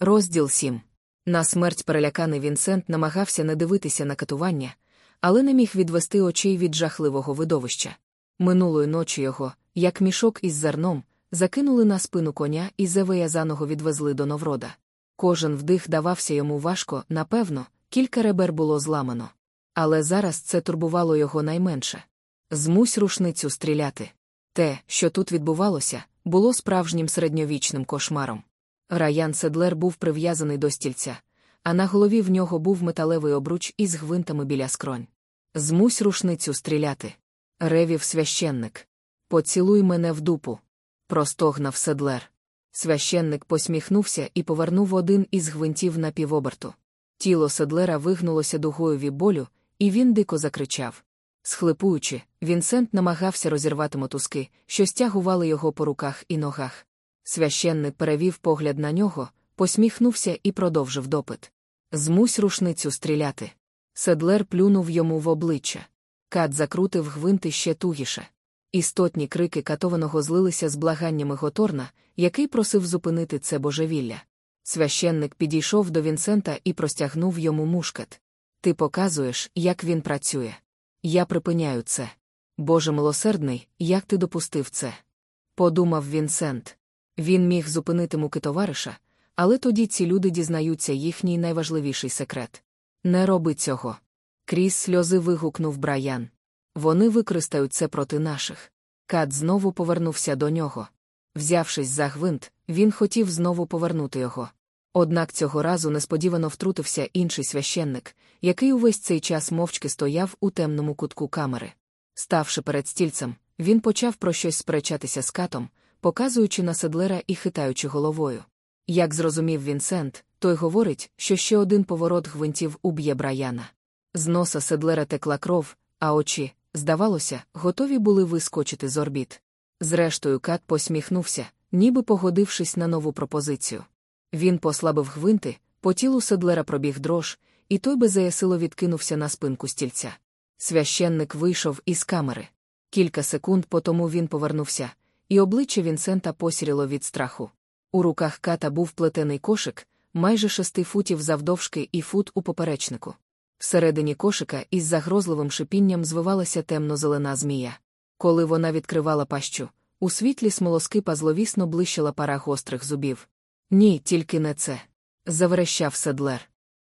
Розділ 7. На смерть переляканий Вінсент намагався не дивитися на катування, але не міг відвести очей від жахливого видовища. Минулої ночі його, як мішок із зерном, закинули на спину коня і зевеязаного відвезли до Новрода. Кожен вдих давався йому важко, напевно, кілька ребер було зламано. Але зараз це турбувало його найменше. Змусь рушницю стріляти. Те, що тут відбувалося, було справжнім середньовічним кошмаром. Раян Седлер був прив'язаний до стільця, а на голові в нього був металевий обруч із гвинтами біля скронь. Змусь рушницю стріляти. Ревів священник. Поцілуй мене в дупу. Простогнав Седлер. Священник посміхнувся і повернув один із гвинтів на півоберту. Тіло Седлера вигнулося дугою від болю, і він дико закричав. Схлипуючи, Вінсент намагався розірвати мотузки, що стягували його по руках і ногах. Священник перевів погляд на нього, посміхнувся і продовжив допит. Змусь рушницю стріляти. Седлер плюнув йому в обличчя. Кат закрутив гвинти ще тугіше. Істотні крики катованого злилися з благаннями Готорна, який просив зупинити це божевілля. Священник підійшов до Вінсента і простягнув йому мушкет. Ти показуєш, як він працює. Я припиняю це. Боже милосердний, як ти допустив це? Подумав Вінсент. Він міг зупинити муки товариша, але тоді ці люди дізнаються їхній найважливіший секрет. Не роби цього. Крізь сльози вигукнув Брайан. Вони використають це проти наших. Кат знову повернувся до нього. Взявшись за гвинт, він хотів знову повернути його. Однак цього разу несподівано втрутився інший священник, який увесь цей час мовчки стояв у темному кутку камери. Ставши перед стільцем, він почав про щось сперечатися з катом, показуючи на седлера і хитаючи головою. Як зрозумів Вінсент, той говорить, що ще один поворот гвинтів уб'є Браяна. З носа седлера текла кров, а очі, здавалося, готові були вискочити з орбіт. Зрештою, кат посміхнувся, ніби погодившись на нову пропозицію. Він послабив гвинти, по тілу седлера пробіг дрож, і той беззаясило відкинувся на спинку стільця. Священник вийшов із камери. Кілька секунд по тому він повернувся, і обличчя Вінсента посіріло від страху. У руках ката був плетений кошик, майже шести футів завдовжки і фут у поперечнику. Всередині кошика із загрозливим шипінням звивалася темно-зелена змія. Коли вона відкривала пащу, у світлі смолоскипа зловісно блищила пара гострих зубів. Ні, тільки не це. Заверещав седлер.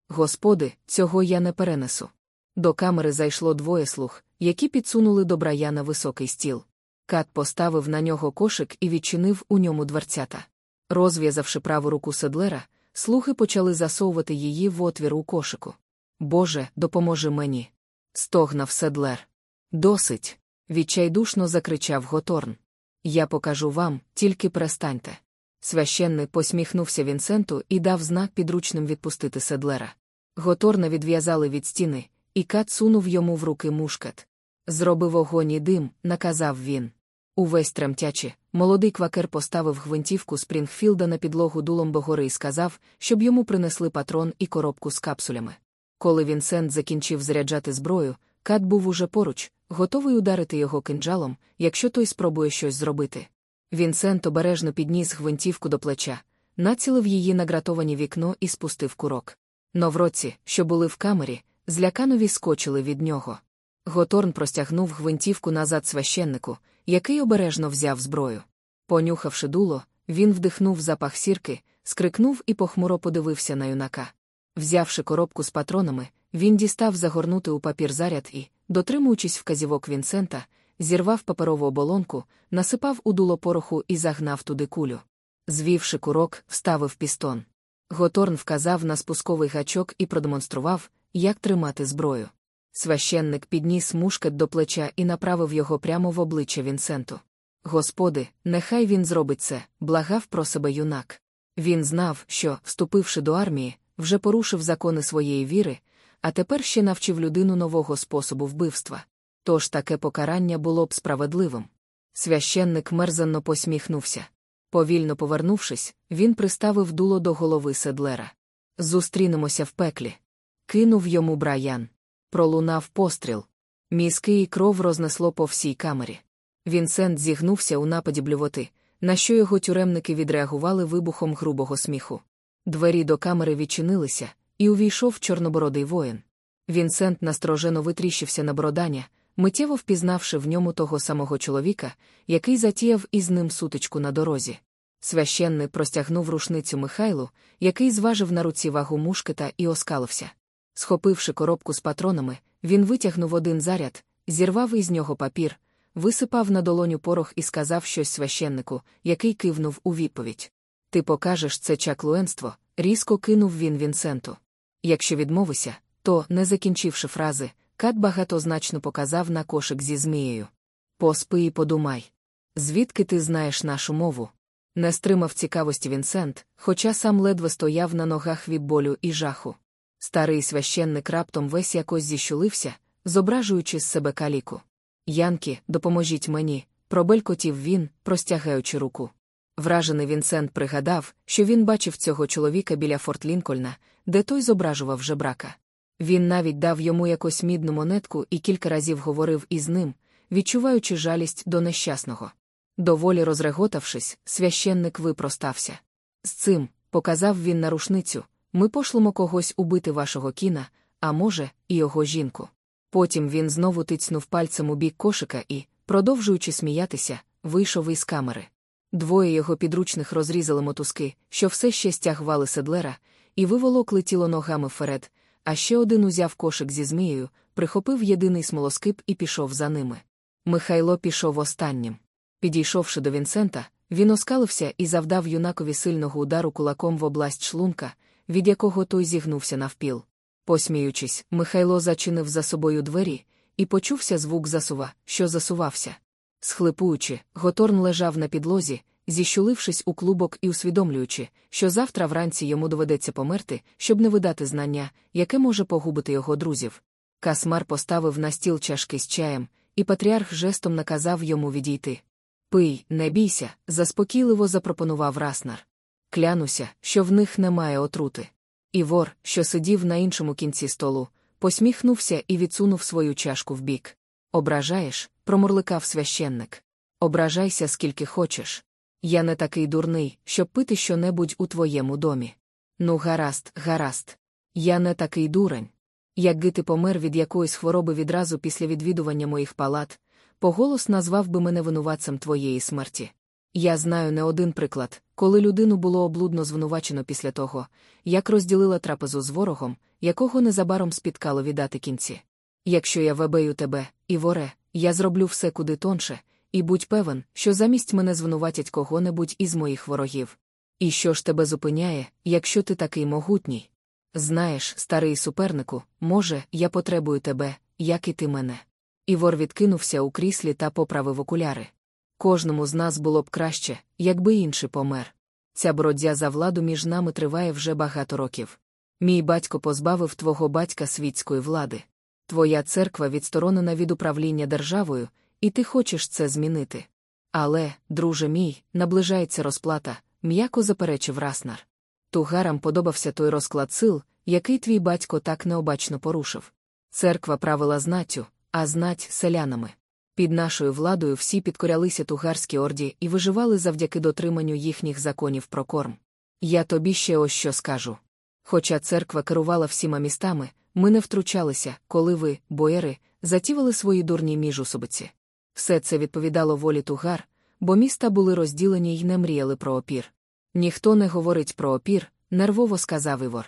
Господи, цього я не перенесу. До камери зайшло двоє слуг, які підсунули до Браяна високий стіл. Кат поставив на нього кошик і відчинив у ньому дверцята. Розв'язавши праву руку седлера, слуги почали засовувати її в отвір у кошику. Боже, допоможи мені. Стогнав седлер. Досить. відчайдушно закричав Готорн. Я покажу вам, тільки перестаньте. Священник посміхнувся Вінсенту і дав знак підручним відпустити седлера. Готорна відв'язали від стіни, і кат сунув йому в руки мушкет. Зроби вогонь і дим, наказав він. Увесь тремтячи, молодий квакер поставив гвинтівку Спрінгфілда на підлогу дулом догори і сказав, щоб йому принесли патрон і коробку з капсулями. Коли Вінсент закінчив заряджати зброю, кат був уже поруч, готовий ударити його кинджалом, якщо той спробує щось зробити. Вінсент обережно підніс гвинтівку до плеча, націлив її на гратовані вікно і спустив курок. Новроці, що були в камері, злякано віскочили від нього. Готорн простягнув гвинтівку назад священнику, який обережно взяв зброю. Понюхавши дуло, він вдихнув запах сірки, скрикнув і похмуро подивився на юнака. Взявши коробку з патронами, він дістав загорнути у папір заряд і, дотримуючись вказівок Вінсента, зірвав паперову оболонку, насипав у дуло пороху і загнав туди кулю. Звівши курок, вставив пістон. Готорн вказав на спусковий гачок і продемонстрував, як тримати зброю. Священник підніс мушкет до плеча і направив його прямо в обличчя Вінсенту. Господи, нехай він зробить це, благав про себе юнак. Він знав, що, вступивши до армії, вже порушив закони своєї віри, а тепер ще навчив людину нового способу вбивства. Тож таке покарання було б справедливим. Священник мерзенно посміхнувся. Повільно повернувшись, він приставив дуло до голови седлера. Зустрінемося в пеклі. Кинув йому браян. Пролунав постріл. Мізки і кров рознесло по всій камері. Вінсент зігнувся у нападі блювоти, на що його тюремники відреагували вибухом грубого сміху. Двері до камери відчинилися, і увійшов чорнобородий воїн. Вінсент насторожено витріщився на бородання, миттєво впізнавши в ньому того самого чоловіка, який затіяв із ним сутичку на дорозі. Священник простягнув рушницю Михайлу, який зважив на руці вагу мушкета і оскалився. Схопивши коробку з патронами, він витягнув один заряд, зірвав із нього папір, висипав на долоню порох і сказав щось священнику, який кивнув у відповідь. Ти покажеш це чаклуенство, різко кинув він Вінсенту. Якщо відмовися, то, не закінчивши фрази, Кат багатозначно показав на кошик зі змією. Поспи і подумай. Звідки ти знаєш нашу мову? Не стримав цікавості Вінсент, хоча сам ледве стояв на ногах від болю і жаху. Старий священник раптом весь якось зіщулився, зображуючи з себе каліку. Янки, допоможіть мені, пробелькотів він, простягаючи руку. Вражений Вінсент пригадав, що він бачив цього чоловіка біля Форт Лінкольна, де той зображував жебрака. Він навіть дав йому якусь мідну монетку і кілька разів говорив із ним, відчуваючи жалість до нещасного. Доволі розреготавшись, священник випростався. З цим, показав він на рушницю, ми пошлемо когось убити вашого кіна, а може, і його жінку. Потім він знову тицнув пальцем у бік кошика і, продовжуючи сміятися, вийшов із камери. Двоє його підручних розрізали мотузки, що все ще стягували седлера, і виволокли тіло ногами вперед, а ще один узяв кошик зі змією, прихопив єдиний смолоскип і пішов за ними. Михайло пішов останнім. Підійшовши до Вінсента, він оскалився і завдав юнакові сильного удару кулаком в область шлунка, від якого той зігнувся навпіл. Посміючись, Михайло зачинив за собою двері, і почувся звук засува, що засувався. Схлипуючи, Готорн лежав на підлозі, зіщулившись у клубок і усвідомлюючи, що завтра вранці йому доведеться померти, щоб не видати знання, яке може погубити його друзів. Касмар поставив на стіл чашки з чаєм, і патріарх жестом наказав йому відійти. Пий, не бійся, заспокійливо запропонував Раснар. Клянуся, що в них немає отрути. Івор, що сидів на іншому кінці столу, посміхнувся і відсунув свою чашку вбік. Ображаєш, промурликав священник. Ображайся, скільки хочеш. Я не такий дурний, щоб пити щонебудь у твоєму домі. Ну, гаразд, гаразд. Я не такий дурень. Якби ти помер від якоїсь хвороби відразу після відвідування моїх палат, поголос назвав би мене винуватцем твоєї смерті. Я знаю не один приклад, коли людину було облудно звинувачено після того, як розділила трапезу з ворогом, якого незабаром спіткало віддати кінці. Якщо я вебею тебе, Іворе, я зроблю все куди тонше, і будь певен, що замість мене звинуватять кого-небудь із моїх ворогів. І що ж тебе зупиняє, якщо ти такий могутній? Знаєш, старий супернику, може, я потребую тебе, як і ти мене. Івор відкинувся у кріслі та поправив окуляри. Кожному з нас було б краще, якби інший помер. Ця боротьба за владу між нами триває вже багато років. Мій батько позбавив твого батька світської влади. Твоя церква відсторонена від управління державою, і ти хочеш це змінити. Але, друже мій, наближається розплата, м'яко заперечив Раснар. Тугарам подобався той розклад сил, який твій батько так необачно порушив. Церква правила знаттю, а знать селянами. Під нашою владою всі підкорялися тугарській орді і виживали завдяки дотриманню їхніх законів про корм. Я тобі ще ось що скажу. Хоча церква керувала всіма містами, ми не втручалися, коли ви, боєри, затівали свої дурні міжусобиці. Все це відповідало волі тугар, бо міста були розділені й не мріяли про опір. Ніхто не говорить про опір, нервово сказав Івор.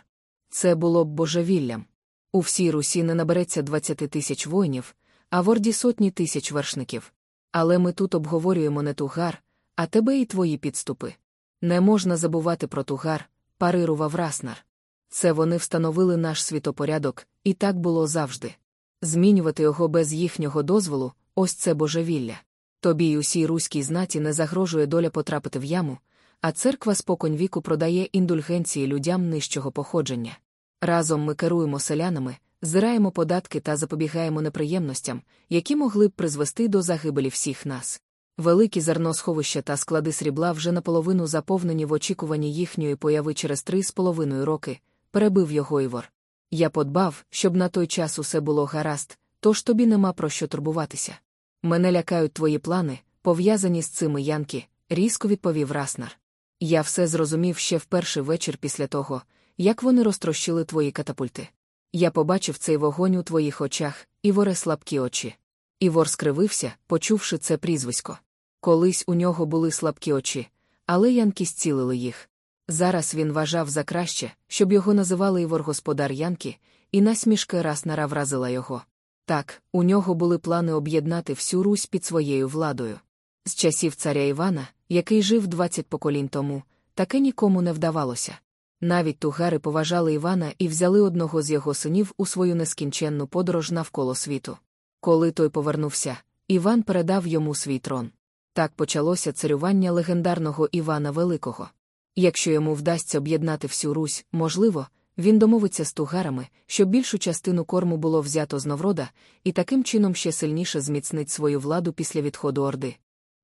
Це було б божевіллям. У всій Русі не набереться 20 тисяч воїнів, а в Орді сотні тисяч вершників. Але ми тут обговорюємо не тугар, а тебе і твої підступи. Не можна забувати про тугар, парирував Раснар. Це вони встановили наш світопорядок, і так було завжди. Змінювати його без їхнього дозволу ось це божевілля. Тобі й усій руській знаті не загрожує доля потрапити в яму, а церква споконь віку продає індульгенції людям нижчого походження. Разом ми керуємо селянами, зираємо податки та запобігаємо неприємностям, які могли б призвести до загибелі всіх нас. Великі зерносховища та склади срібла вже наполовину заповнені в очікуванні їхньої появи через три з половиною роки, перебив його Івор. Я подбав, щоб на той час усе було гаразд, тож тобі нема про що турбуватися. Мене лякають твої плани, пов'язані з цими янки, різко відповів Раснар. Я все зрозумів ще в перший вечір після того, як вони розтрощили твої катапульти. Я побачив цей вогонь у твоїх очах, Іворе слабкі очі. Івор скривився, почувши це прізвисько. Колись у нього були слабкі очі, але янки зцілили їх. Зараз він вважав за краще, щоб його називали Івор господар Янки, і насмішка Раснара вразила його. Так, у нього були плани об'єднати всю Русь під своєю владою. З часів царя Івана, який жив 20 поколінь тому, таке нікому не вдавалося. Навіть тугари поважали Івана і взяли одного з його синів у свою нескінченну подорож навколо світу. Коли той повернувся, Іван передав йому свій трон. Так почалося царювання легендарного Івана Великого. Якщо йому вдасться об'єднати всю Русь, можливо, він домовиться з тугарами, щоб більшу частину корму було взято з Новрода, і таким чином ще сильніше зміцнить свою владу після відходу Орди.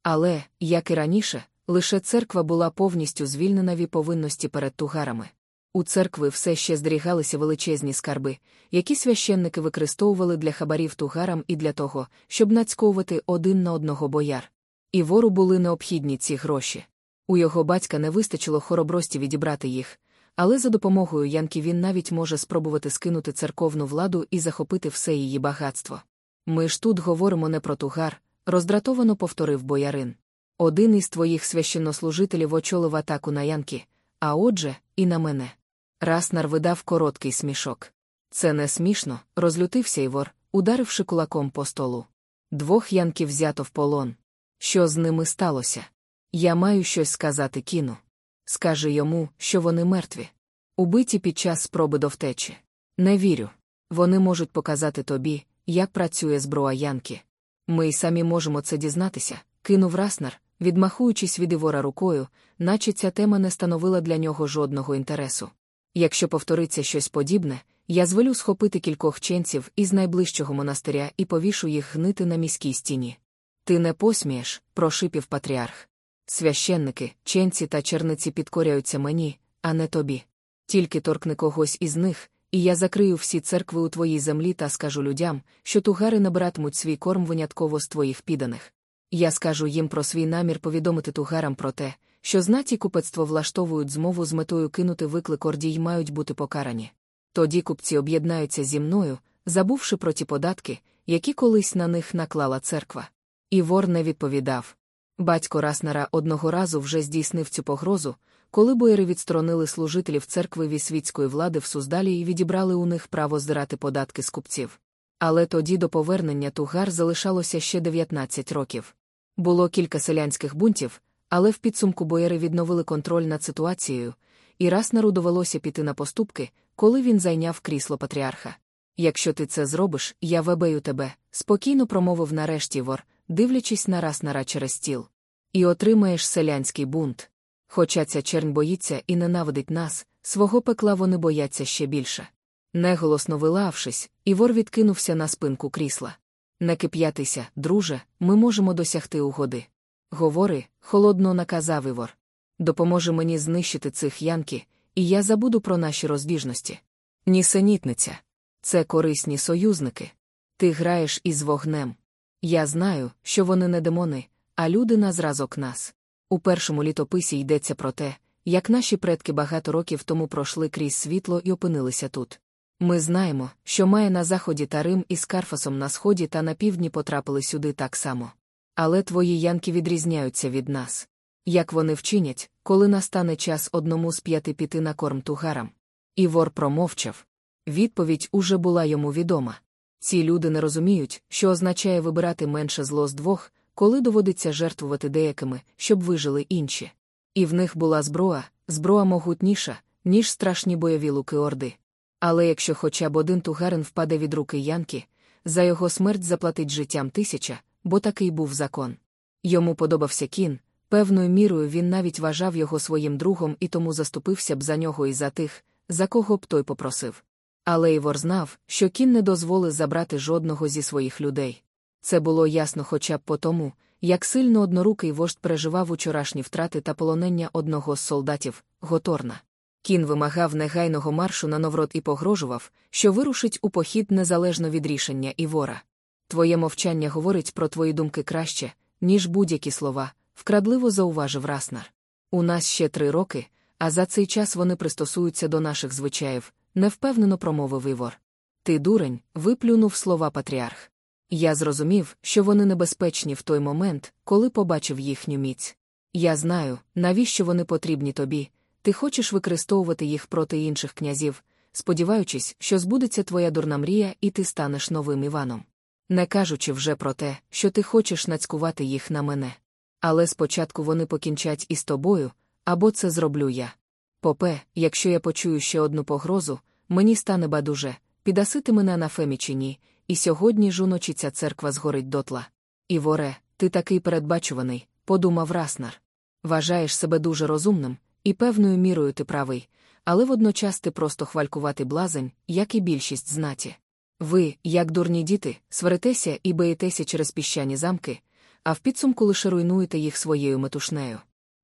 Але, як і раніше, лише церква була повністю звільнена від повинності перед тугарами. У церкви все ще здрігалися величезні скарби, які священники використовували для хабарів тугарам і для того, щоб нацьковувати один на одного бояр. І вору були необхідні ці гроші. У його батька не вистачило хоробрості відібрати їх, але за допомогою Янки він навіть може спробувати скинути церковну владу і захопити все її багатство. Ми ж тут говоримо не про тугар, роздратовано повторив боярин. Один із твоїх священнослужителів очолив атаку на Янки, а отже, і на мене. Раснар видав короткий смішок. Це не смішно, розлютився Івор, ударивши кулаком по столу. Двох янків взято в полон. Що з ними сталося? Я маю щось сказати кіну. Скажи йому, що вони мертві. Убиті під час спроби до втечі. Не вірю. Вони можуть показати тобі, як працює зброя Янки. Ми й самі можемо це дізнатися, кинув Раснар, відмахуючись від Івора рукою, наче ця тема не становила для нього жодного інтересу. Якщо повториться щось подібне, я звелю схопити кількох ченців із найближчого монастиря і повішу їх гнити на міській стіні. Ти не посмієш, прошипів патріарх. Священники, ченці та черниці підкоряються мені, а не тобі. Тільки торкни когось із них, і я закрию всі церкви у твоїй землі та скажу людям, що тугари набиратимуть свій корм винятково з твоїх підданих. Я скажу їм про свій намір повідомити тугарам про те, що знаті купецтво влаштовують змову з метою кинути виклик ордій й мають бути покарані. Тоді купці об'єднаються зі мною, забувши про ті податки, які колись на них наклала церква. І вор не відповідав. Батько Раснара одного разу вже здійснив цю погрозу, коли боєри відсторонили служителів церкви від світської влади в Суздалі і відібрали у них право здирати податки з купців. Але тоді до повернення тугар залишалося ще 19 років. Було кілька селянських бунтів, але в підсумку боєри відновили контроль над ситуацією, і Раснару довелося піти на поступки, коли він зайняв крісло патріарха. Якщо ти це зробиш, я вебею тебе, спокійно промовив нарешті вор, дивлячись на Раснара через стіл. І отримаєш селянський бунт. Хоча ця чернь боїться і ненавидить нас, свого пекла вони бояться ще більше. Неголосно вилавшись, Івор відкинувся на спинку крісла. Не кип'ятися, друже, ми можемо досягти угоди. Говори, холодно наказав Івор. Допоможи мені знищити цих янки, і я забуду про наші розбіжності. Нісенітниця. Це корисні союзники. Ти граєш із вогнем. Я знаю, що вони не демони, а люди на зразок нас. У першому літописі йдеться про те, як наші предки багато років тому пройшли крізь світло і опинилися тут. Ми знаємо, що має на заході та Рим із Карфасом на сході та на півдні потрапили сюди так само. Але твої янки відрізняються від нас. Як вони вчинять, коли настане час одному з п'яти піти на корм тугарам? Івор промовчав. Відповідь уже була йому відома. Ці люди не розуміють, що означає вибирати менше зло з двох, коли доводиться жертвувати деякими, щоб вижили інші. І в них була зброя, зброя могутніша, ніж страшні бойові луки орди. Але якщо хоча б один тугарин впаде від руки Янки, за його смерть заплатить життям тисяча, бо такий був закон. Йому подобався кін, певною мірою він навіть вважав його своїм другом і тому заступився б за нього і за тих, за кого б той попросив. Але Івор знав, що кін не дозволить забрати жодного зі своїх людей. Це було ясно хоча б по тому, як сильно однорукий вождь переживав учорашні втрати та полонення одного з солдатів Готорна. Кін вимагав негайного маршу на Новрод і погрожував, що вирушить у похід незалежно від рішення Івора. Твоє мовчання говорить про твої думки краще, ніж будь-які слова, вкрадливо зауважив Раснар. У нас ще три роки, а за цей час вони пристосуються до наших звичаїв, невпевнено промовив Івор. Ти дурень, виплюнув слова патріарх. Я зрозумів, що вони небезпечні в той момент, коли побачив їхню міць. Я знаю, навіщо вони потрібні тобі. Ти хочеш використовувати їх проти інших князів, сподіваючись, що збудеться твоя дурна мрія, і ти станеш новим Іваном. Не кажучи вже про те, що ти хочеш нацькувати їх на мене. Але спочатку вони покінчать із тобою, або це зроблю я. Попе, якщо я почую ще одну погрозу, мені стане бадуже, підаси ти мене на фемі чи ні, і сьогодні ж уночі ця церква згорить дотла. Іворе, ти такий передбачуваний, подумав Раснар. Вважаєш себе дуже розумним, і певною мірою ти правий, але водночас ти просто хвалькуватий блазень, як і більшість знаті. Ви, як дурні діти, сваритеся і боїтеся через піщані замки, а в підсумку лише руйнуєте їх своєю метушнею.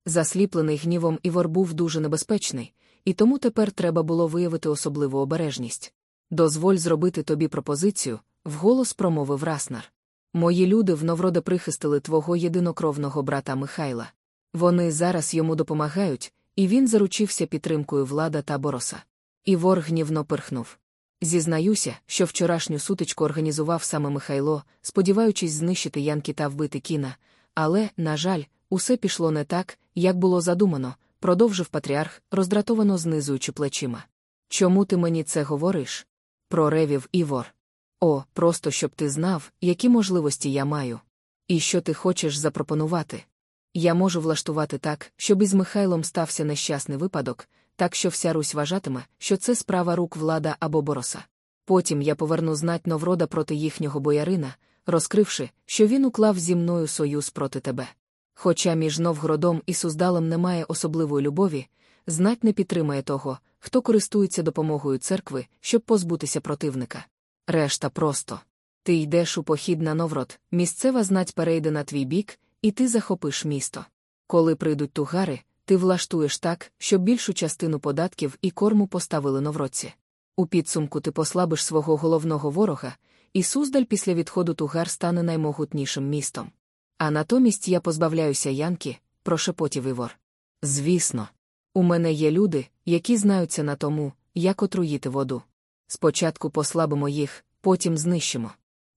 Засліплений гнівом Івор був дуже небезпечний, і тому тепер треба було виявити особливу обережність. Дозволь зробити тобі пропозицію, вголос промовив Раснар. Мої люди в Новроде прихистили твого єдинокровного брата Михайла. Вони зараз йому допомагають, і він заручився підтримкою влада та бороса. Івор гнівно пирхнув. Зізнаюся, що вчорашню сутичку організував саме Михайло, сподіваючись знищити Янки та вбити кіна, але, на жаль, усе пішло не так, як було задумано, продовжив патріарх, роздратовано знизуючи плечима. Чому ти мені це говориш? проревів Івор. О, просто щоб ти знав, які можливості я маю. І що ти хочеш запропонувати. Я можу влаштувати так, щоб із Михайлом стався нещасний випадок, так що вся Русь вважатиме, що це справа рук влада або бороса. Потім я поверну знать Новрода проти їхнього боярина, розкривши, що він уклав зі мною союз проти тебе. Хоча між Новгородом і Суздалем немає особливої любові, знать не підтримає того, хто користується допомогою церкви, щоб позбутися противника. Решта просто. Ти йдеш у похід на Новрод, місцева знать перейде на твій бік, і ти захопиш місто. Коли прийдуть тугари, ти влаштуєш так, щоб більшу частину податків і корму поставили новроці. У підсумку ти послабиш свого головного ворога, і Суздаль після відходу тугар стане наймогутнішим містом. А натомість я позбавляюся Янки, прошепотів Івор. Звісно, у мене є люди, які знаються на тому, як отруїти воду. Спочатку послабимо їх, потім знищимо.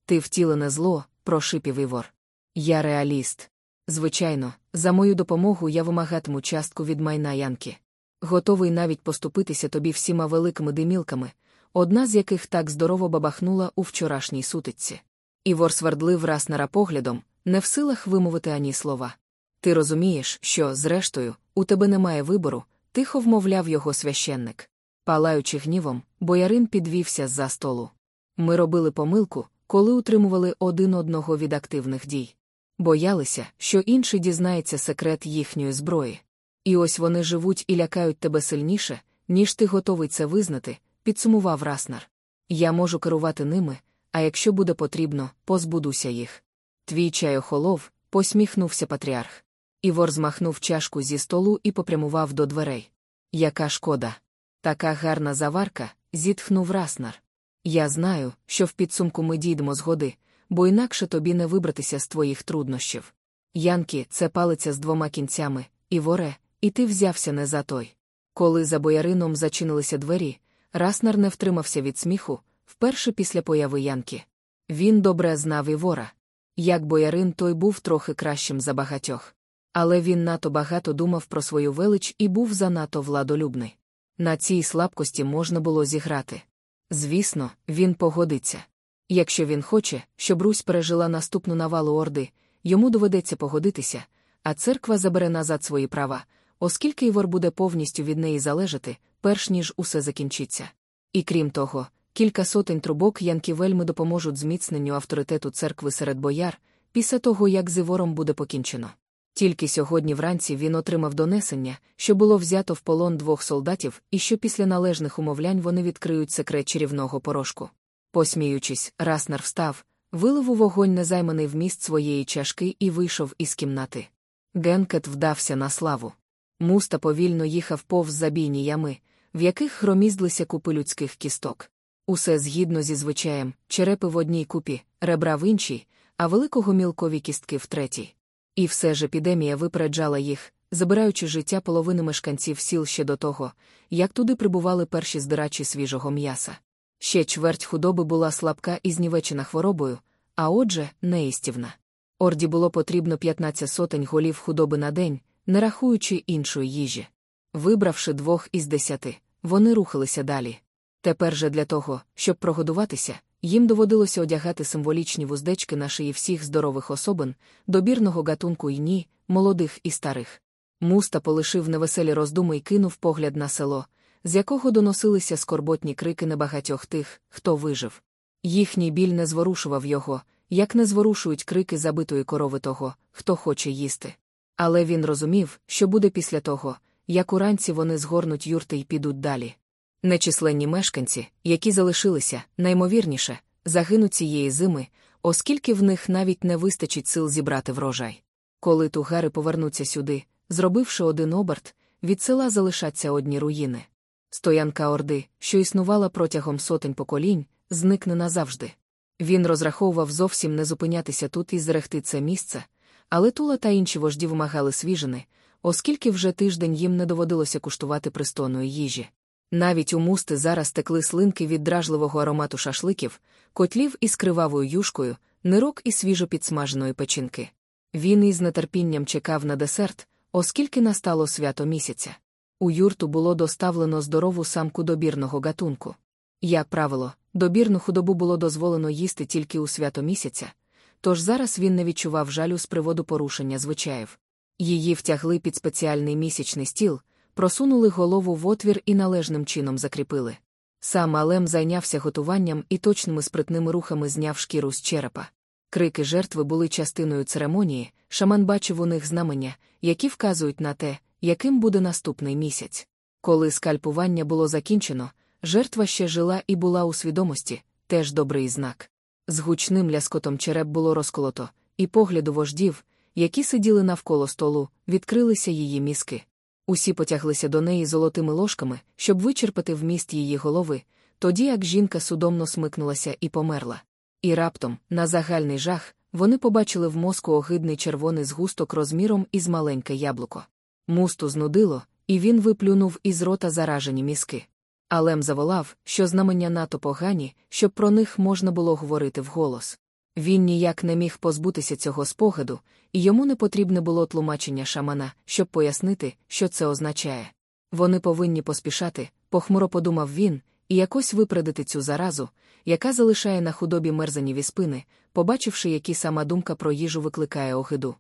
Ти втілене зло, прошипів Івор. Я реаліст. Звичайно, за мою допомогу я вимагатиму частку від майна Янки. Готовий навіть поступитися тобі всіма великими димілками, одна з яких так здорово бабахнула у вчорашній сутичці. Івор свердлив Раснера поглядом, не в силах вимовити ані слова. Ти розумієш, що, зрештою, у тебе немає вибору, тихо вмовляв його священник. Палаючи гнівом, боярин підвівся з-за столу. Ми робили помилку, коли утримували один одного від активних дій. Боялися, що інший дізнається секрет їхньої зброї. І ось вони живуть і лякають тебе сильніше, ніж ти готовий це визнати, підсумував Раснар. Я можу керувати ними, а якщо буде потрібно, позбудуся їх. Твій чай охолов, посміхнувся патріарх. Івор змахнув чашку зі столу і попрямував до дверей. Яка шкода. Така гарна заварка, зітхнув Раснар. Я знаю, що в підсумку ми дійдемо згоди, бо інакше тобі не вибратися з твоїх труднощів. Янки, це палиця з двома кінцями, і воре, і ти взявся не за той. Коли за боярином зачинилися двері, Раснар не втримався від сміху, вперше після появи Янки. Він добре знав Івора. Як боярин, той був трохи кращим за багатьох. Але він надто багато думав про свою велич і був занадто владолюбний. На цій слабкості можна було зіграти. Звісно, він погодиться. Якщо він хоче, щоб Русь пережила наступну навалу Орди, йому доведеться погодитися, а церква забере назад свої права, оскільки Івор буде повністю від неї залежати, перш ніж усе закінчиться. І крім того, кілька сотень трубок Янки вельми допоможуть зміцненню авторитету церкви серед бояр, після того, як з Івором буде покінчено. Тільки сьогодні вранці він отримав донесення, що було взято в полон двох солдатів і що після належних умовлянь вони відкриють секрет чарівного порошку. Посміючись, Раснар встав, вилив у вогонь незайманий вміст своєї чашки і вийшов із кімнати. Генкет вдався на славу. Муста повільно їхав повз забійні ями, в яких громіздлися купи людських кісток. Усе згідно зі звичаєм, черепи в одній купі, ребра в іншій, а великого мілкові кістки в третій. І все ж епідемія випереджала їх, забираючи життя половини мешканців сіл ще до того, як туди прибували перші здирачі свіжого м'яса. Ще чверть худоби була слабка і знівечена хворобою, а отже, неїстівна. Орді було потрібно 15 сотень голів худоби на день, не рахуючи іншої їжі. Вибравши двох із десяти, вони рухалися далі. Тепер же для того, щоб прогодуватися, їм доводилося одягати символічні вуздечки на шиї всіх здорових особин, добірного гатунку й ні, молодих і старих. Муста полишив невеселі роздуми й кинув погляд на село, з якого доносилися скорботні крики небагатьох тих, хто вижив. Їхній біль не зворушував його, як не зворушують крики забитої корови того, хто хоче їсти. Але він розумів, що буде після того, як уранці вони згорнуть юрти й підуть далі. Нечисленні мешканці, які залишилися, наймовірніше, загинуть цієї зими, оскільки в них навіть не вистачить сил зібрати врожай. Коли тугари повернуться сюди, зробивши один оберт, від села залишаться одні руїни. Стоянка Орди, що існувала протягом сотень поколінь, зникне назавжди. Він розраховував зовсім не зупинятися тут і зрехти це місце, але Тула та інші вожді вимагали свіжини, оскільки вже тиждень їм не доводилося куштувати пристойної їжі. Навіть у мусти зараз текли слинки від дражливого аромату шашликів, котлів із кривавою юшкою, нирок і свіжо підсмаженої печінки. Він із нетерпінням чекав на десерт, оскільки настало свято місяця. У юрту було доставлено здорову самку добірного гатунку. Як правило, добірну худобу було дозволено їсти тільки у свято місяця, тож зараз він не відчував жалю з приводу порушення звичаїв. Її втягли під спеціальний місячний стіл, просунули голову в отвір і належним чином закріпили. Сам Алем зайнявся готуванням і точними спритними рухами зняв шкіру з черепа. Крики жертви були частиною церемонії, шаман бачив у них знамення, які вказують на те, яким буде наступний місяць. Коли скальпування було закінчено, жертва ще жила і була у свідомості, теж добрий знак. З гучним ляскотом череп було розколото, і погляду вождів, які сиділи навколо столу, відкрилися її мізки. Усі потяглися до неї золотими ложками, щоб вичерпати вміст її голови, тоді як жінка судомно смикнулася і померла. І раптом, на загальний жах, вони побачили в мозку огидний червоний згусток розміром із маленьке яблуко. Мусту знудило, і він виплюнув із рота заражені мізки. Алем заволав, що знамення НАТО погані, щоб про них можна було говорити вголос. Він ніяк не міг позбутися цього спогаду, і йому не потрібне було тлумачення шамана, щоб пояснити, що це означає. Вони повинні поспішати, похмуро подумав він, і якось випередити цю заразу, яка залишає на худобі мерзані спини, побачивши, які сама думка про їжу викликає огиду.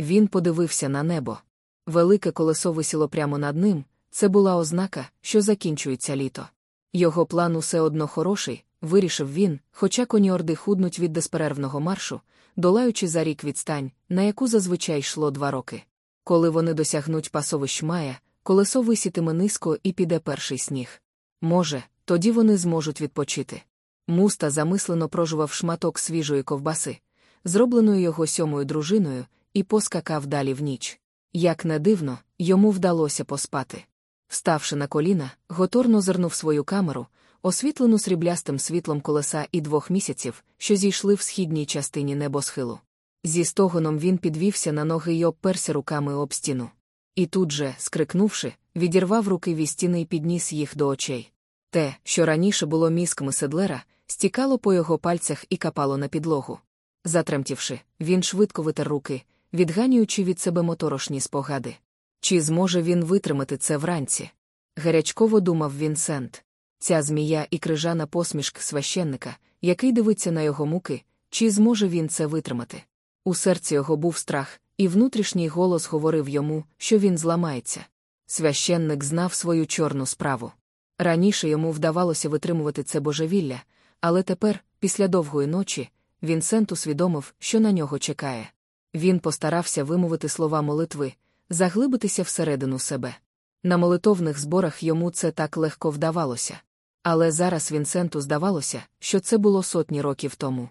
Він подивився на небо. Велике колесо висіло прямо над ним, це була ознака, що закінчується літо. Його план усе одно хороший, вирішив він, хоча коні орди худнуть від безперервного маршу, долаючи за рік відстань, на яку зазвичай йшло два роки. Коли вони досягнуть пасовищ мая, колесо висітиме низько і піде перший сніг. Може, тоді вони зможуть відпочити. Муста замислено прожував шматок свіжої ковбаси, зробленою його сьомою дружиною, і поскакав далі в ніч. Як не дивно, йому вдалося поспати. Вставши на коліна, готорно зернув свою камеру, освітлену сріблястим світлом колеса і двох місяців, що зійшли в східній частині небосхилу. Зі стогоном він підвівся на ноги й обперся руками об стіну. І тут же, скрикнувши, відірвав руки від стіни і підніс їх до очей. Те, що раніше було мізками седлера, стікало по його пальцях і капало на підлогу. Затремтівши, він швидко витер руки, відганюючи від себе моторошні спогади. Чи зможе він витримати це вранці? Гарячково думав Вінсент. Ця змія і крижана посмішка священника, який дивиться на його муки, чи зможе він це витримати? У серці його був страх, і внутрішній голос говорив йому, що він зламається. Священник знав свою чорну справу. Раніше йому вдавалося витримувати це божевілля, але тепер, після довгої ночі, Вінсент усвідомив, що на нього чекає. Він постарався вимовити слова молитви, заглибитися всередину себе. На молитовних зборах йому це так легко вдавалося. Але зараз Вінсенту здавалося, що це було сотні років тому.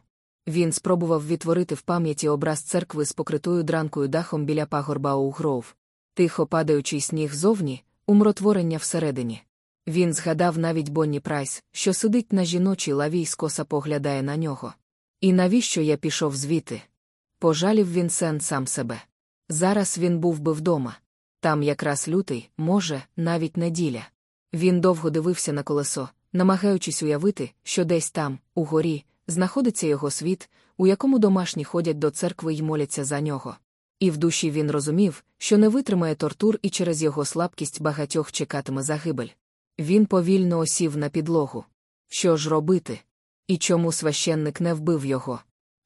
Він спробував відтворити в пам'яті образ церкви з покритою дранкою дахом біля пагорба Оугров. Тихо падаючий сніг зовні, умротворення всередині. Він згадав навіть Бонні Прайс, що сидить на жіночій лаві й скоса поглядає на нього. І навіщо я пішов звідти? Пожалів Вінсент сам себе. Зараз він був би вдома. Там якраз лютий, може, навіть неділя. Він довго дивився на колесо, намагаючись уявити, що десь там, угорі, знаходиться його світ, у якому домашні ходять до церкви й моляться за нього. І в душі він розумів, що не витримає тортур і через його слабкість багатьох чекатиме загибель. Він повільно осів на підлогу. Що ж робити? І чому священник не вбив його?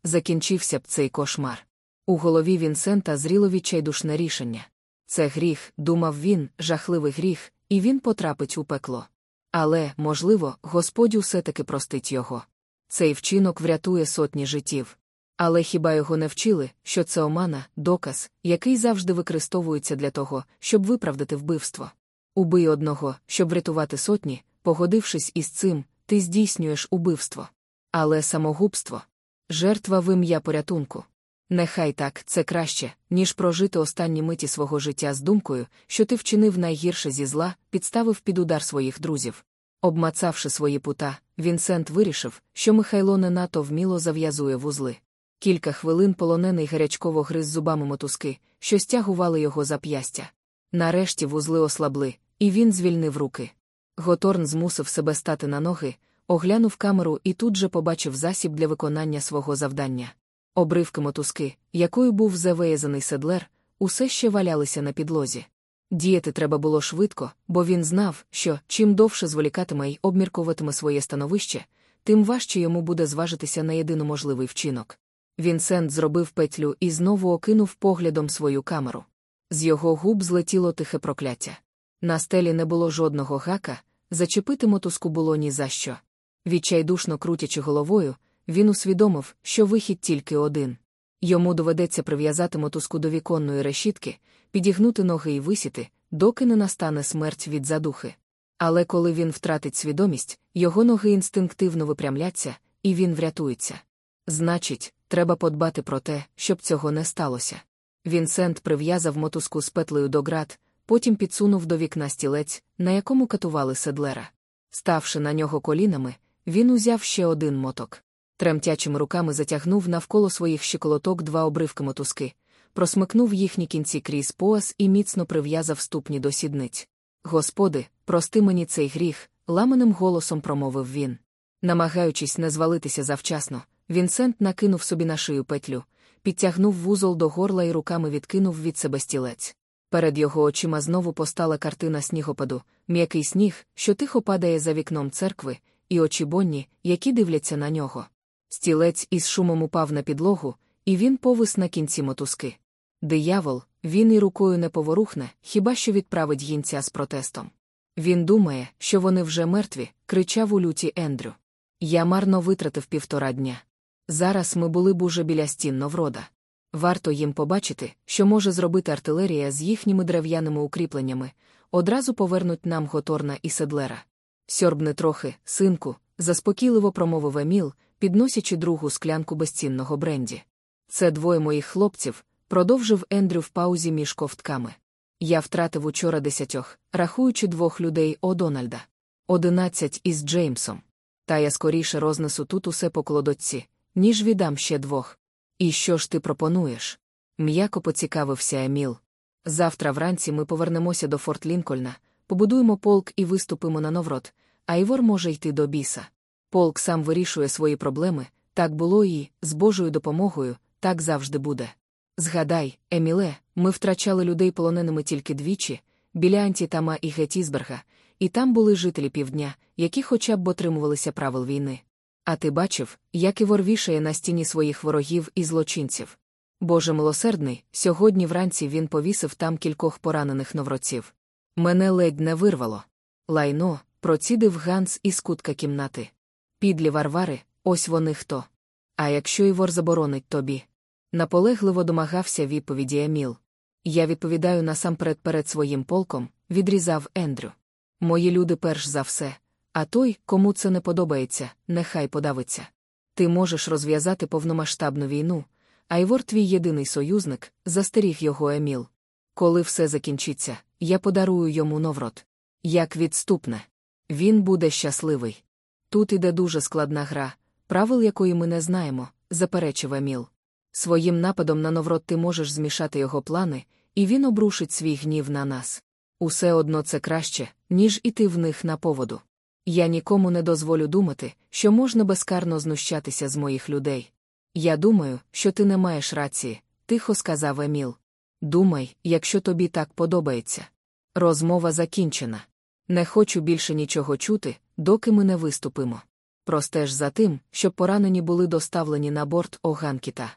Закінчився б цей кошмар. У голові Вінсента зріло відчайдушне рішення. Це гріх, думав він, жахливий гріх, і він потрапить у пекло. Але, можливо, Господь усе таки простить його. Цей вчинок врятує сотні життів. Але хіба його не вчили, що це омана, доказ, який завжди використовується для того, щоб виправдати вбивство? Убий одного, щоб врятувати сотні, погодившись із цим, ти здійснюєш убивство. Але самогубство жертва в ім'я порятунку. Нехай так, це краще, ніж прожити останні миті свого життя з думкою, що ти вчинив найгірше зі зла, підставив під удар своїх друзів. Обмацавши свої пута, Вінсент вирішив, що Михайло не надто вміло зав'язує вузли. Кілька хвилин полонений гарячково гриз зубами мотузки, що стягували його зап'ястя. Нарешті вузли ослабли, і він звільнив руки. Готорн змусив себе стати на ноги, оглянув камеру і тут же побачив засіб для виконання свого завдання. Обривки мотузки, якою був завеязаний седлер, усе ще валялися на підлозі. Діяти треба було швидко, бо він знав, що чим довше зволікатиме й обмірковуватиме своє становище, тим важче йому буде зважитися на єдино можливий вчинок. Вінсент зробив петлю і знову окинув поглядом свою камеру. З його губ злетіло тихе прокляття. На стелі не було жодного гака, зачепити мотузку було ні за що. Відчайдушно крутячи головою, він усвідомив, що вихід тільки один. Йому доведеться прив'язати мотузку до віконної решітки, підігнути ноги і висіти, доки не настане смерть від задухи. Але коли він втратить свідомість, його ноги інстинктивно випрямляться, і він врятується. Значить, треба подбати про те, щоб цього не сталося. Вінсент прив'язав мотузку з петлею до град, потім підсунув до вікна стілець, на якому катували седлера. Ставши на нього колінами, він узяв ще один моток. Тремтячими руками затягнув навколо своїх щиколоток два обривки мотузки, просмикнув їхні кінці крізь пояс і міцно прив'язав ступні до сідниць. Господи, прости мені цей гріх, ламаним голосом промовив він. Намагаючись не звалитися завчасно, Вінсент накинув собі на шию петлю, підтягнув вузол до горла і руками відкинув від себе стілець. Перед його очима знову постала картина снігопаду, м'який сніг, що тихо падає за вікном церкви, і очі Бонні, які дивляться на нього. Стілець із шумом упав на підлогу, і він повис на кінці мотузки. Диявол, він і рукою не поворухне, хіба що відправить гінця з протестом. Він думає, що вони вже мертві, кричав у люті Ендрю. Я марно витратив півтора дня. Зараз ми були б уже біля стін Новрода. Варто їм побачити, що може зробити артилерія з їхніми дерев'яними укріпленнями, одразу повернуть нам Готорна і Седлера. Сьорбни трохи, синку, заспокійливо промовив Еміл, підносячи другу склянку безцінного бренді. Це двоє моїх хлопців, продовжив Ендрю в паузі між ковтками. Я втратив учора десятьох, рахуючи двох людей О'Дональда. Одинадцять із Джеймсом. Та я скоріше рознесу тут усе по колодотці, ніж віддам ще двох. І що ж ти пропонуєш? М'яко поцікавився Еміл. Завтра вранці ми повернемося до Форт Лінкольна, побудуємо полк і виступимо на Новрод, а Івор може йти до біса. Полк сам вирішує свої проблеми, так було і, з Божою допомогою, так завжди буде. Згадай, Еміле, ми втрачали людей полоненими тільки двічі, біля Антітама і Геттісберга, і там були жителі півдня, які хоча б дотримувалися правил війни. А ти бачив, як Івор вішає на стіні своїх ворогів і злочинців. Боже милосердний, сьогодні вранці він повісив там кількох поранених новроців. Мене ледь не вирвало. Лайно, процідив Ганс із кутка кімнати. Підлі варвари, ось вони хто. А якщо Івор заборонить тобі? Наполегливо домагався відповіді Еміл. Я відповідаю насамперед перед своїм полком, відрізав Ендрю. Мої люди перш за все, а той, кому це не подобається, нехай подавиться. Ти можеш розв'язати повномасштабну війну, а Івор твій єдиний союзник, застеріг його Еміл. Коли все закінчиться, я подарую йому новрот. Як відступне. Він буде щасливий. Тут іде дуже складна гра, правил якої ми не знаємо, заперечив Еміл. Своїм нападом на новрот ти можеш змішати його плани, і він обрушить свій гнів на нас. Усе одно це краще, ніж іти в них на поводу. Я нікому не дозволю думати, що можна безкарно знущатися з моїх людей. Я думаю, що ти не маєш рації, тихо сказав Еміл. Думай, якщо тобі так подобається. Розмова закінчена. Не хочу більше нічого чути, доки ми не виступимо. Простеж за тим, щоб поранені були доставлені на борт Оганкіта.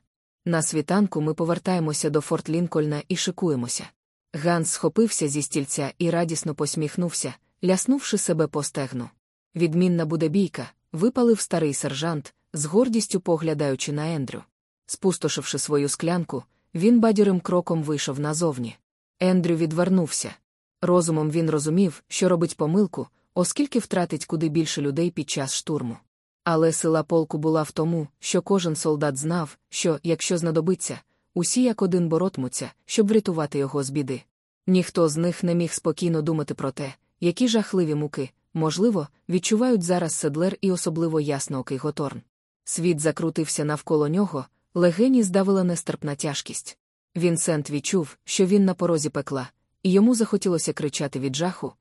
На світанку ми повертаємося до Форт Лінкольна і шикуємося. Ганс схопився зі стільця і радісно посміхнувся, ляснувши себе по стегну. Відмінна буде бійка, випалив старий сержант, з гордістю поглядаючи на Ендрю. Спустошивши свою склянку, він бадьорим кроком вийшов назовні. Ендрю відвернувся. Розумом він розумів, що робить помилку, оскільки втратить куди більше людей під час штурму. Але сила полку була в тому, що кожен солдат знав, що, якщо знадобиться, усі як один боротмуться, щоб врятувати його з біди. Ніхто з них не міг спокійно думати про те, які жахливі муки, можливо, відчувають зараз седлер і особливо ясноокий Готорн. Світ закрутився навколо нього, легені здавила нестерпна тяжкість. Вінсент відчув, що він на порозі пекла, і йому захотілося кричати від жаху,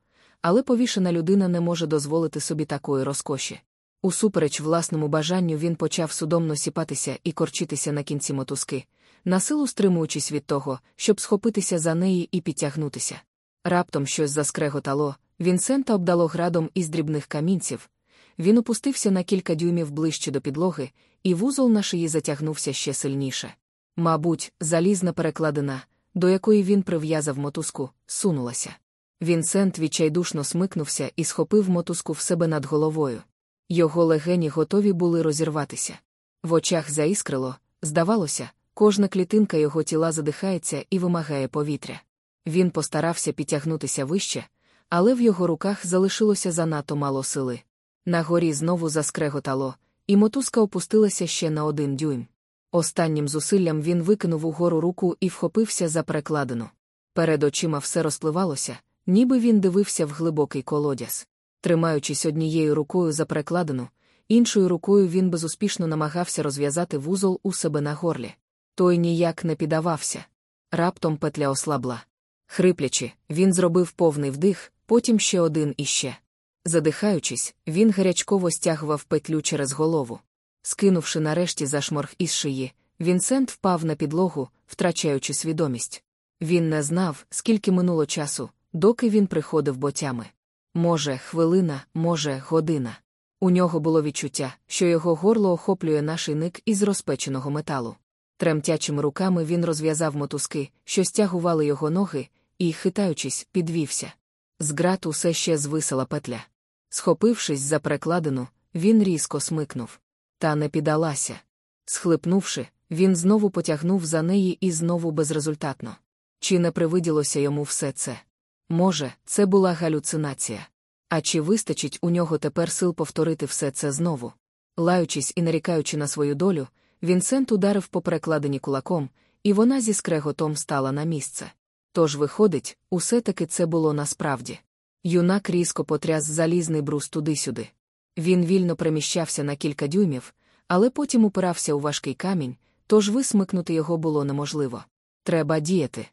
але повішена людина не може дозволити собі такої розкоші. Усупереч власному бажанню він почав судомно сіпатися і корчитися на кінці мотузки, насилу стримуючись від того, щоб схопитися за неї і підтягнутися. Раптом щось заскреготало, Вінсента обдало градом із дрібних камінців. Він опустився на кілька дюймів ближче до підлоги, і вузол на шиї затягнувся ще сильніше. Мабуть, залізна перекладина, до якої він прив'язав мотузку, сунулася. Вінсент відчайдушно смикнувся і схопив мотузку в себе над головою. Його легені готові були розірватися. В очах заіскрило, здавалося, кожна клітинка його тіла задихається і вимагає повітря. Він постарався підтягнутися вище, але в його руках залишилося занадто мало сили. На горі знову заскреготало, і мотузка опустилася ще на один дюйм. Останнім зусиллям він викинув угору руку і вхопився за перекладину. Перед очима все розпливалося, ніби він дивився в глибокий колодязь. Тримаючись однією рукою за перекладину, іншою рукою він безуспішно намагався розв'язати вузол у себе на горлі. Той ніяк не піддавався. Раптом петля ослабла. Хриплячи, він зробив повний вдих, потім ще один іще. Задихаючись, він гарячково стягував петлю через голову. Скинувши нарешті зашморг із шиї, Вінсент впав на підлогу, втрачаючи свідомість. Він не знав, скільки минуло часу, доки він приходив ботями. Може, хвилина, може, година. У нього було відчуття, що його горло охоплює нашийник із розпеченого металу. Тремтячими руками він розв'язав мотузки, що стягували його ноги, і, хитаючись, підвівся. З грат усе ще звисила петля. Схопившись за перекладину, він різко смикнув. Та не піддалася. Схлипнувши, він знову потягнув за неї і знову безрезультатно. Чи не привиділося йому все це? Може, це була галюцинація. А чи вистачить у нього тепер сил повторити все це знову? Лаючись і нарікаючи на свою долю, Вінсент ударив по перекладині кулаком, і вона зі скреготом стала на місце. Тож, виходить, усе таки це було насправді. Юнак різко потряс залізний брус туди-сюди. Він вільно переміщався на кілька дюймів, але потім упирався у важкий камінь, тож висмикнути його було неможливо. Треба діяти.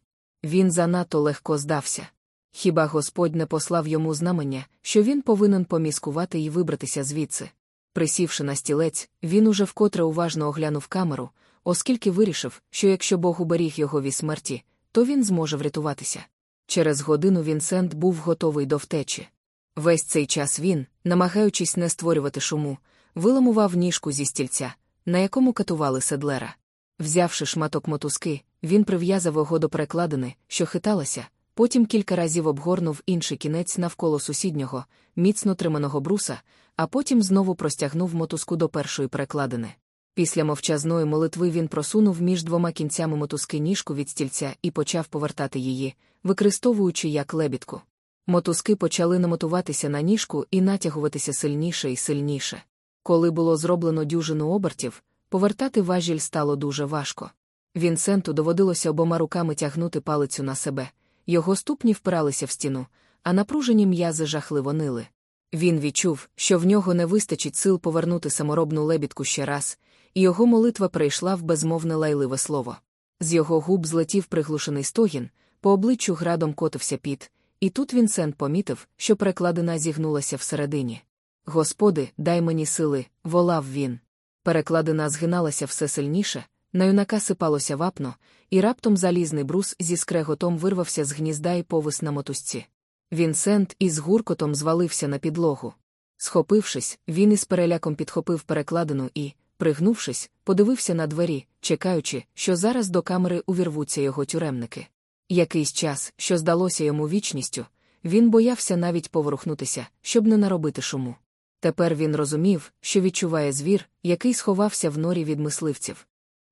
Він занадто легко здався. Хіба Господь не послав йому знамення, що він повинен поміскувати і вибратися звідси? Присівши на стілець, він уже вкотре уважно оглянув камеру, оскільки вирішив, що якщо Бог уберіг його від смерті, то він зможе врятуватися. Через годину Вінсент був готовий до втечі. Весь цей час він, намагаючись не створювати шуму, виламував ніжку зі стільця, на якому катували седлера. Взявши шматок мотузки, він прив'язав його до перекладини, що хиталася, потім кілька разів обгорнув інший кінець навколо сусіднього, міцно триманого бруса, а потім знову простягнув мотузку до першої перекладини. Після мовчазної молитви він просунув між двома кінцями мотузки ніжку від стільця і почав повертати її, використовуючи як лебідку. Мотузки почали намотуватися на ніжку і натягуватися сильніше і сильніше. Коли було зроблено дюжину обертів, повертати важіль стало дуже важко. Вінсенту доводилося обома руками тягнути палицю на себе, його ступні впиралися в стіну, а напружені м'язи жахливо нили. Він відчув, що в нього не вистачить сил повернути саморобну лебідку ще раз, його молитва перейшла в безмовне лайливе слово. З його губ злетів приглушений стогін, по обличчю градом котився піт, і тут Вінсент помітив, що перекладина зігнулася всередині. Господи, дай мені сили, волав він. Перекладина згиналася все сильніше, на юнака сипалося вапно, і раптом залізний брус зі скреготом вирвався з гнізда і повис на мотузці. Вінсент із гуркотом звалився на підлогу. Схопившись, він із переляком підхопив перекладину і, пригнувшись, подивився на двері, чекаючи, що зараз до камери увірвуться його тюремники. Якийсь час, що здалося йому вічністю, він боявся навіть поворухнутися, щоб не наробити шуму. Тепер він розумів, що відчуває звір, який сховався в норі від мисливців.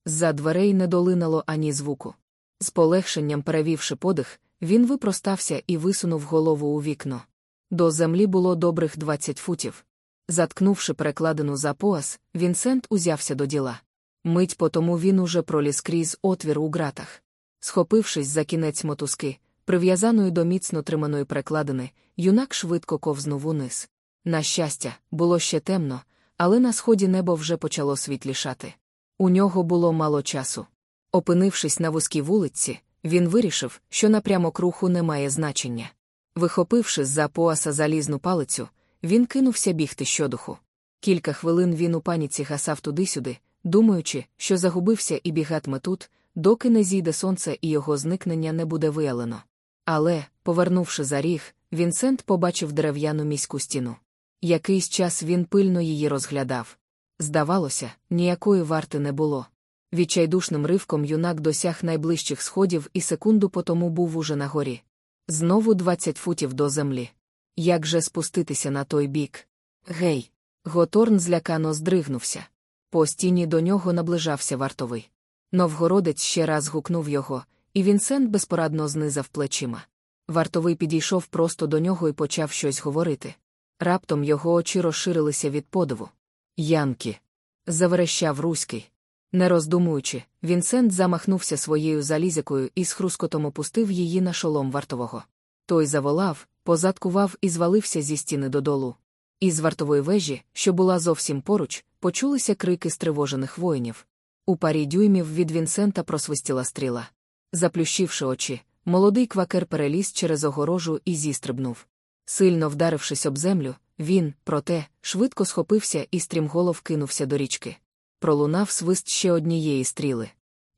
З-за дверей не долинало ані звуку. З полегшенням перевівши подих, він випростався і висунув голову у вікно. До землі було добрих двадцять футів. Заткнувши перекладину за пояс, Вінсент узявся до діла. Мить по тому він уже проліз крізь отвір у ґратах. Схопившись за кінець мотузки, прив'язаної до міцно триманої перекладини, юнак швидко ковзнув униз. На щастя, було ще темно, але на сході небо вже почало світлішати. У нього було мало часу. Опинившись на вузькій вулиці, він вирішив, що напрямок руху не має значення. Вихопивши з за пояса залізну палицю, він кинувся бігти щодуху. Кілька хвилин він у паніці гасав туди-сюди, думаючи, що загубився і бігатиме тут, доки не зійде сонце і його зникнення не буде виявлено. Але, повернувши за ріг, Вінсент побачив дерев'яну міську стіну. Якийсь час він пильно її розглядав. Здавалося, ніякої варти не було. Відчайдушним ривком юнак досяг найближчих сходів і секунду по тому був уже на горі. Знову двадцять футів до землі. Як же спуститися на той бік? Гей! Готорн злякано здригнувся. По стіні до нього наближався вартовий. Новгородець ще раз гукнув його, і Вінсент безпорадно знизав плечима. Вартовий підійшов просто до нього і почав щось говорити. Раптом його очі розширилися від подиву. Янки. заверещав Руський. Не роздумуючи, Вінсент замахнувся своєю залізякою і з хрускотом опустив її на шолом вартового. Той заволав, позадкував і звалився зі стіни додолу. Із вартової вежі, що була зовсім поруч, почулися крики стривожених воїнів. У парі дюймів від Вінсента просвистіла стріла. Заплющивши очі, молодий квакер переліз через огорожу і зістрибнув. Сильно вдарившись об землю, він, проте, швидко схопився і стрімголов кинувся до річки. Пролунав свист ще однієї стріли.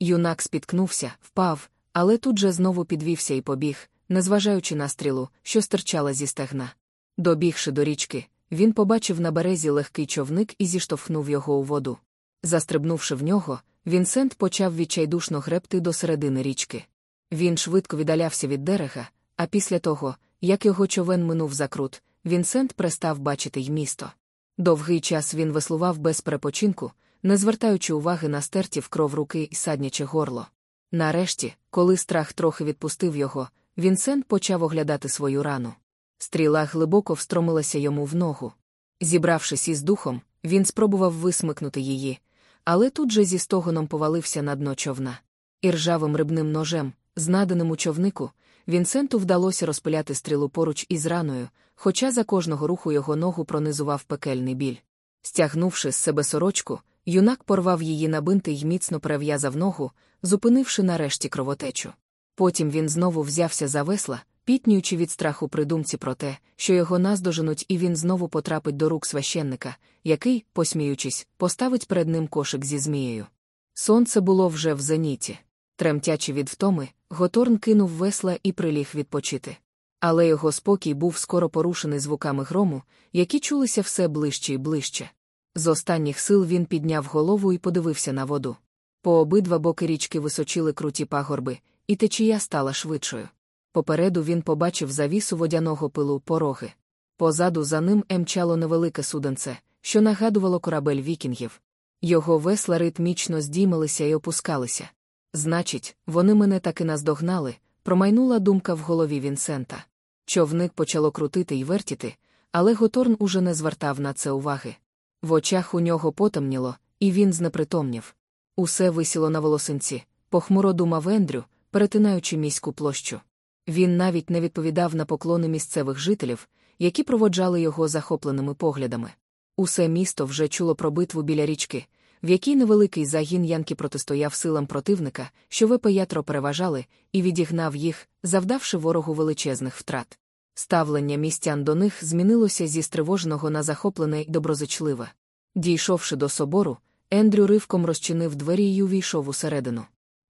Юнак спіткнувся, впав, але тут же знову підвівся і побіг, незважаючи на стрілу, що стирчала зі стегна. Добігши до річки, він побачив на березі легкий човник і зіштовхнув його у воду. Застрибнувши в нього, Вінсент почав відчайдушно гребти до середини річки. Він швидко віддалявся від берега, а після того, як його човен минув закрут, Вінсент перестав бачити й місто. Довгий час він веслував без перепочинку, не звертаючи уваги на стерті в кров руки і садняче горло. Нарешті, коли страх трохи відпустив його, Вінсент почав оглядати свою рану. Стріла глибоко встромилася йому в ногу. Зібравшись із духом, він спробував висмикнути її, але тут же зі стогоном повалився на дно човна. І ржавим рибним ножем, знаданим у човнику, Вінсенту вдалося розпиляти стрілу поруч із раною, хоча за кожного руху його ногу пронизував пекельний біль. Стягнувши з себе сорочку, юнак порвав її на бинти й міцно перев'язав ногу, зупинивши нарешті кровотечу. Потім він знову взявся за весла, пітнюючи від страху при думці про те, що його наздоженуть, і він знову потрапить до рук священника, який, посміючись, поставить перед ним кошик зі змією. Сонце було вже в зеніті. Тремтячи від втоми, Готорн кинув весла і приліг відпочити. Але його спокій був скоро порушений звуками грому, які чулися все ближче і ближче. З останніх сил він підняв голову і подивився на воду. По обидва боки річки височили круті пагорби, і течія стала швидшою. Попереду він побачив завісу водяного пилу пороги. Позаду за ним емчало невелике суденце, що нагадувало корабель вікінгів. Його весла ритмічно здіймалися і опускалися. Значить, вони мене таки наздогнали, промайнула думка в голові Вінсента. Човник почало крутити й вертіти, але Готорн уже не звертав на це уваги. В очах у нього потемніло, і він знепритомнів. Усе висіло на волосинці, похмуро думав Ендрю, перетинаючи міську площу. Він навіть не відповідав на поклони місцевих жителів, які проводжали його захопленими поглядами. Усе місто вже чуло про битву біля річки, в якій невеликий загін Янки протистояв силам противника, що ВП-ятро переважали, і відігнав їх, завдавши ворогу величезних втрат. Ставлення містян до них змінилося зі стривоженого на захоплене й доброзичливе. Дійшовши до собору, Ендрю ривком розчинив двері й увійшов усередину.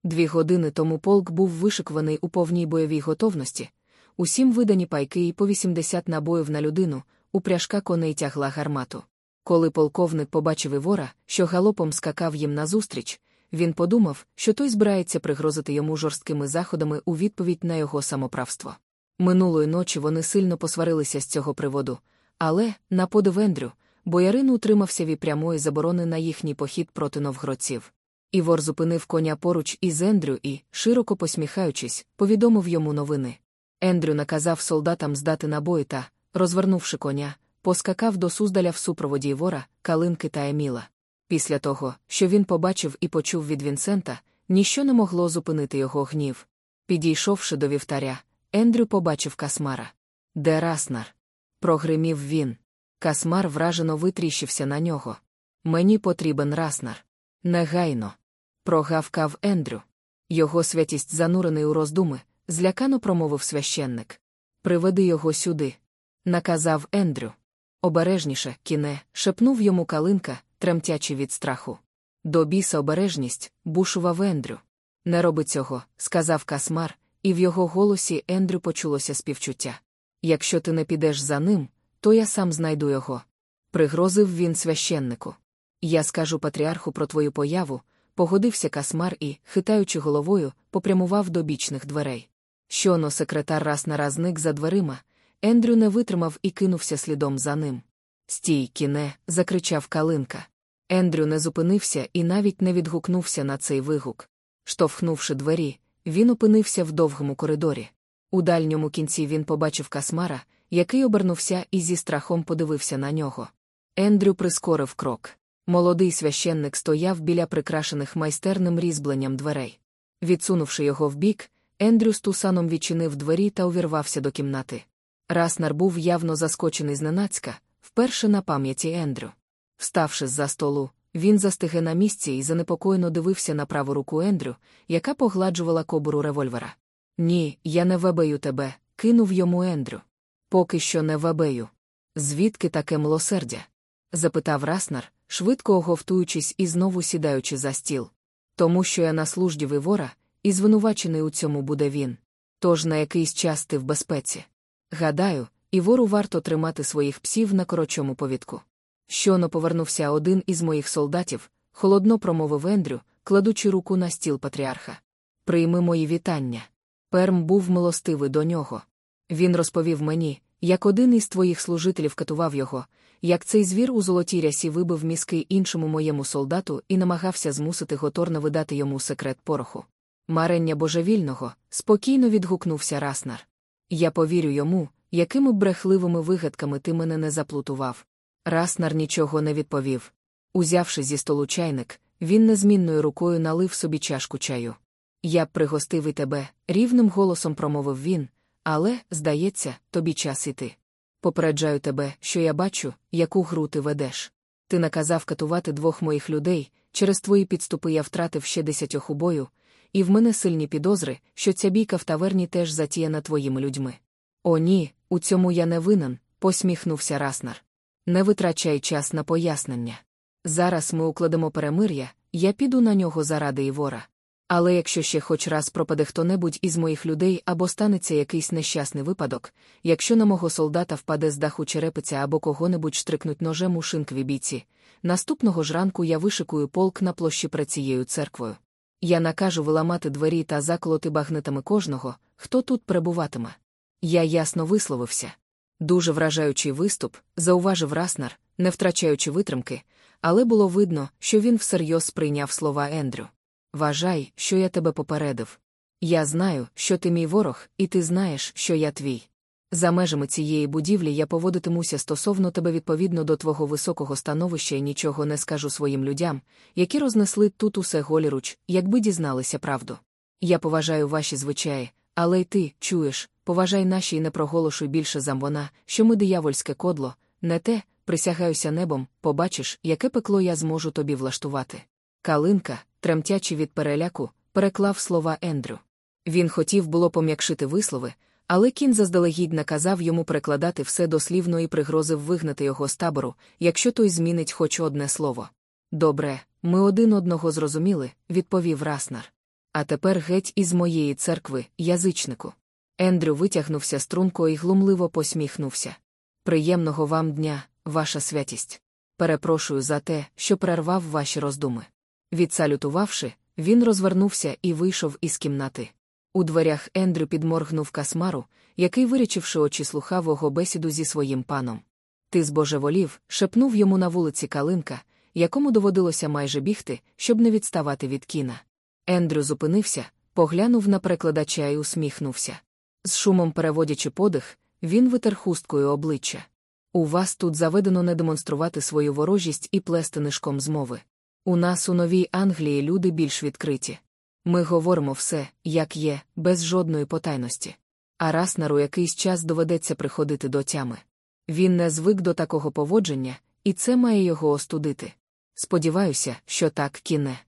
Дві години тому полк був вишикуваний у повній бойовій готовності, усім видані пайки і по 80 набоїв на людину, упряжка коней тягла гармату. Коли полковник побачив Івора, що галопом скакав їм назустріч, він подумав, що той збирається пригрозити йому жорсткими заходами у відповідь на його самоправство. Минулої ночі вони сильно посварилися з цього приводу, але, на подив Ендрю, боярин утримався від прямої заборони на їхній похід проти новгородців. Івор зупинив коня поруч із Ендрю і, широко посміхаючись, повідомив йому новини. Ендрю наказав солдатам здати набої та, розвернувши коня, поскакав до Суздаля в супроводі Івора, Калинки та Еміла. Після того, що він побачив і почув від Вінсента, ніщо не могло зупинити його гнів. Підійшовши до вівтаря, Ендрю побачив Касмара. Де Раснар? Прогримів він. Касмар вражено витріщився на нього. Мені потрібен Раснар. Негайно. Прогавкав Ендрю. Його святість занурений у роздуми, злякано промовив священник. Приведи його сюди. Наказав Ендрю. Обережніше, кіне, шепнув йому калинка, тремтячи від страху. До біса обережність, бушував Ендрю. Не роби цього, сказав Касмар, і в його голосі Ендрю почулося співчуття. Якщо ти не підеш за ним, то я сам знайду його. Пригрозив він священнику. Я скажу патріарху про твою появу, погодився Касмар і, хитаючи головою, попрямував до бічних дверей. Щоно секретар раз на раз зник за дверима, Ендрю не витримав і кинувся слідом за ним. Стій, кіне, закричав Калинка. Ендрю не зупинився і навіть не відгукнувся на цей вигук. Штовхнувши двері, він опинився в довгому коридорі. У дальньому кінці він побачив касмара, який обернувся і зі страхом подивився на нього. Ендрю прискорив крок. Молодий священник стояв біля прикрашених майстерним різьбленням дверей. Відсунувши його вбік, Ендрю з тусаном відчинив двері та увірвався до кімнати. Раснар був явно заскочений зненацька, вперше на пам'яті Ендрю. Вставши з за столу, він застиге на місці і занепокоєно дивився на праву руку Ендрю, яка погладжувала кобуру револьвера. Ні, я не вебею тебе, кинув йому Ендрю. Поки що не вебею. Звідки таке милосердя? запитав Раснар, швидко оговтуючись і знову сідаючи за стіл. Тому що я на служді вивора, і звинувачений у цьому буде він. Тож на якийсь час ти в безпеці. Гадаю, і вору варто тримати своїх псів на корочому повідку. Щоно повернувся один із моїх солдатів, холодно промовив Ендрю, кладучи руку на стіл патріарха. Прийми мої вітання. Перм був милостивий до нього. Він розповів мені, як один із твоїх служителів катував його, як цей звір у золотій рясі вибив мізки іншому моєму солдату і намагався змусити Готорна видати йому секрет пороху. Марення божевільного, спокійно відгукнувся Раснар. Я повірю йому, якими брехливими вигадками ти мене не заплутував. Раснар нічого не відповів. Узявши зі столу чайник, він незмінною рукою налив собі чашку чаю. Я б пригостив і тебе, рівним голосом промовив він, але, здається, тобі час іти. Попереджаю тебе, що я бачу, яку гру ти ведеш. Ти наказав катувати двох моїх людей, через твої підступи я втратив ще десятьох у бою, і в мене сильні підозри, що ця бійка в таверні теж затіяна твоїми людьми. О, ні, у цьому я не винен, посміхнувся Раснар. Не витрачай час на пояснення. Зараз ми укладемо перемир'я, я піду на нього заради Івора. Але якщо ще хоч раз пропаде хто-небудь із моїх людей або станеться якийсь нещасний випадок, якщо на мого солдата впаде з даху черепиця або кого-небудь штрикнуть ножем у шинкві бійці, наступного ж ранку я вишикую полк на площі перед цією церквою. Я накажу виламати двері та заколоти багнетами кожного, хто тут перебуватиме. Я ясно висловився. Дуже вражаючий виступ, зауважив Раснар, не втрачаючи витримки, але було видно, що він всерйоз сприйняв слова Ендрю. Вважай, що я тебе попередив. Я знаю, що ти мій ворог, і ти знаєш, що я твій. За межами цієї будівлі я поводитимуся стосовно тебе відповідно до твого високого становища і нічого не скажу своїм людям, які рознесли тут усе голіруч, якби дізналися правду. Я поважаю ваші звичаї, але й ти, чуєш, поважай наші і не проголошуй більше замвона, що ми диявольське кодло, не те, присягаюся небом, побачиш, яке пекло я зможу тобі влаштувати. Калинка, тремтячи від переляку, переклав слова Ендрю. Він хотів було пом'якшити вислови, але кін заздалегідь наказав йому перекладати все дослівно і пригрозив вигнати його з табору, якщо той змінить хоч одне слово. Добре, ми один одного зрозуміли, відповів Раснар. А тепер геть із моєї церкви, язичнику. Ендрю витягнувся струнко і глумливо посміхнувся. Приємного вам дня, ваша святість. Перепрошую за те, що перервав ваші роздуми. Відсалютувавши, він розвернувся і вийшов із кімнати. У дверях Ендрю підморгнув касмару, який, вирічивши очі, слухав його бесіду зі своїм паном. Ти збожеволів, шепнув йому на вулиці Калинка, якому доводилося майже бігти, щоб не відставати від кіна. Ендрю зупинився, поглянув на перекладача і усміхнувся. З шумом переводячи подих, він витер хусткою обличчя. У вас тут заведено не демонструвати свою ворожість і плести нишком змови. У нас у Новій Англії люди більш відкриті. Ми говоримо все, як є, без жодної потайності. А Раснару якийсь час доведеться приходити до тями. Він не звик до такого поводження, і це має його остудити. Сподіваюся, що так кіне.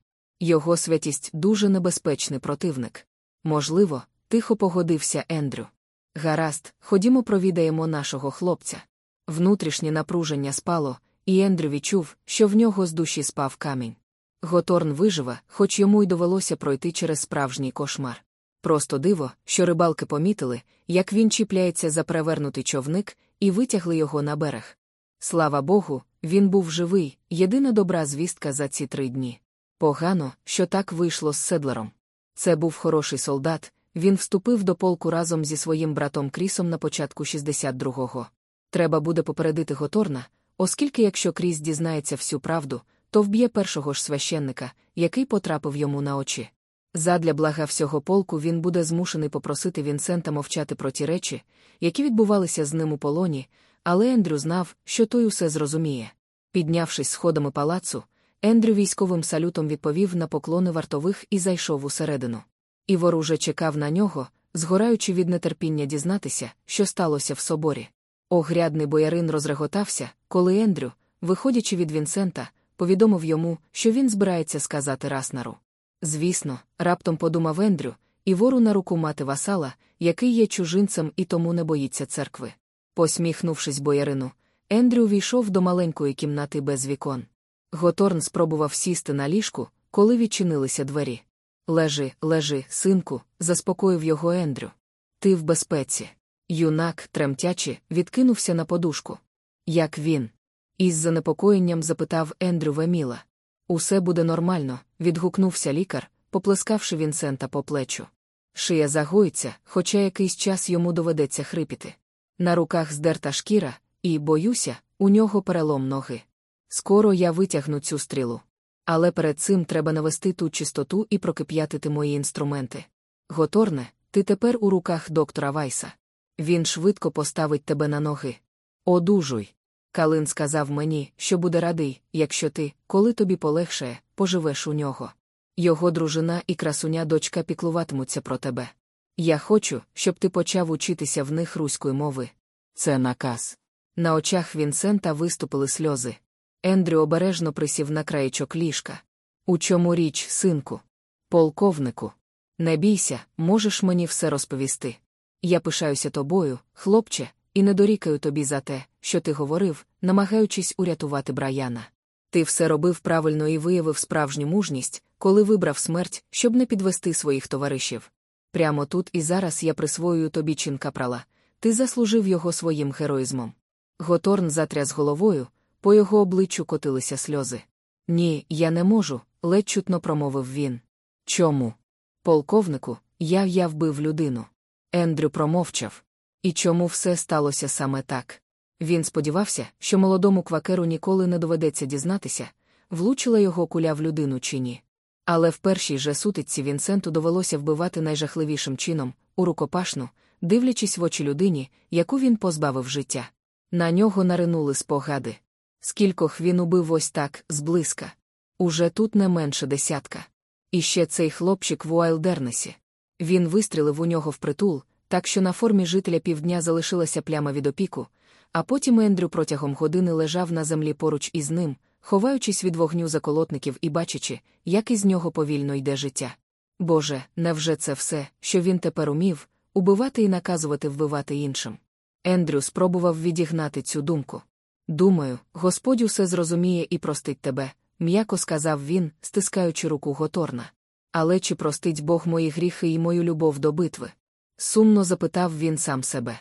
Його святість дуже небезпечний противник. Можливо, тихо погодився Ендрю. Гаразд, ходімо провідаємо нашого хлопця. Внутрішнє напруження спало, і Ендрю відчув, що в нього з душі спав камінь. Готорн виживе, хоч йому й довелося пройти через справжній кошмар. Просто диво, що рибалки помітили, як він чіпляється за перевернутий човник, і витягли його на берег. Слава Богу, він був живий, єдина добра звістка за ці три дні. Погано, що так вийшло з Седлером. Це був хороший солдат, він вступив до полку разом зі своїм братом Крісом на початку 62-го. Треба буде попередити Готорна, оскільки якщо Кріс дізнається всю правду, то вб'є першого ж священника, який потрапив йому на очі. Задля блага всього полку він буде змушений попросити Вінсента мовчати про ті речі, які відбувалися з ним у полоні, але Ендрю знав, що той усе зрозуміє. Піднявшись сходами палацу, Ендрю військовим салютом відповів на поклони вартових і зайшов усередину. Івор уже чекав на нього, згораючи від нетерпіння дізнатися, що сталося в соборі. Огрядний боярин розреготався, коли Ендрю, виходячи від Вінсента, повідомив йому, що він збирається сказати Раснару. Звісно, раптом подумав Ендрю, і вору на руку мати васала, який є чужинцем і тому не боїться церкви. Посміхнувшись боярину, Ендрю війшов до маленької кімнати без вікон. Готорн спробував сісти на ліжку, коли відчинилися двері. Лежи, лежи, синку, заспокоїв його Ендрю. Ти в безпеці. Юнак, тремтячи, відкинувся на подушку. Як він? Із занепокоєнням запитав Ендрю Веміла. Усе буде нормально, відгукнувся лікар, поплескавши Вінсента по плечу. Шия загоїться, хоча якийсь час йому доведеться хрипіти. На руках здерта шкіра, і, боюся, у нього перелом ноги. Скоро я витягну цю стрілу. Але перед цим треба навести ту чистоту і прокип'ятити мої інструменти. Готорне, ти тепер у руках доктора Вайса. Він швидко поставить тебе на ноги. Одужуй. Калин сказав мені, що буде радий, якщо ти, коли тобі полегшає, поживеш у нього. Його дружина і красуня дочка піклуватимуться про тебе. Я хочу, щоб ти почав учитися в них руської мови. Це наказ. На очах Вінсента виступили сльози. Ендрю обережно присів на краєчок ліжка. У чому річ, синку? Полковнику. Не бійся, можеш мені все розповісти. Я пишаюся тобою, хлопче, і не дорікаю тобі за те, що ти говорив, намагаючись урятувати Браяна. Ти все робив правильно і виявив справжню мужність, коли вибрав смерть, щоб не підвести своїх товаришів. Прямо тут і зараз я присвоюю тобі чин капрала, ти заслужив його своїм героїзмом. Готорн затряс головою, по його обличчю котилися сльози. Ні, я не можу, ледь чутно промовив він. Чому? Полковнику, я я вбив людину. Ендрю промовчав. І чому все сталося саме так? Він сподівався, що молодому квакеру ніколи не доведеться дізнатися, влучила його куля в людину чи ні. Але в першій же сутичці Вінсенту довелося вбивати найжахливішим чином, у рукопашну, дивлячись в очі людині, яку він позбавив життя. На нього наринули спогади. Скількох він убив ось так, зблизька. Уже тут не менше десятка. І ще цей хлопчик в Уайлдернесі. Він вистрілив у нього впритул, так що на формі жителя півдня залишилася пляма від опіку, а потім Ендрю протягом години лежав на землі поруч із ним, ховаючись від вогню заколотників і бачачи, як із нього повільно йде життя. Боже, невже це все, що він тепер умів, убивати і наказувати вбивати іншим? Ендрю спробував відігнати цю думку. Думаю, Господь усе зрозуміє і простить тебе, м'яко сказав він, стискаючи руку Готорна. Але чи простить Бог мої гріхи і мою любов до битви? Сумно запитав він сам себе.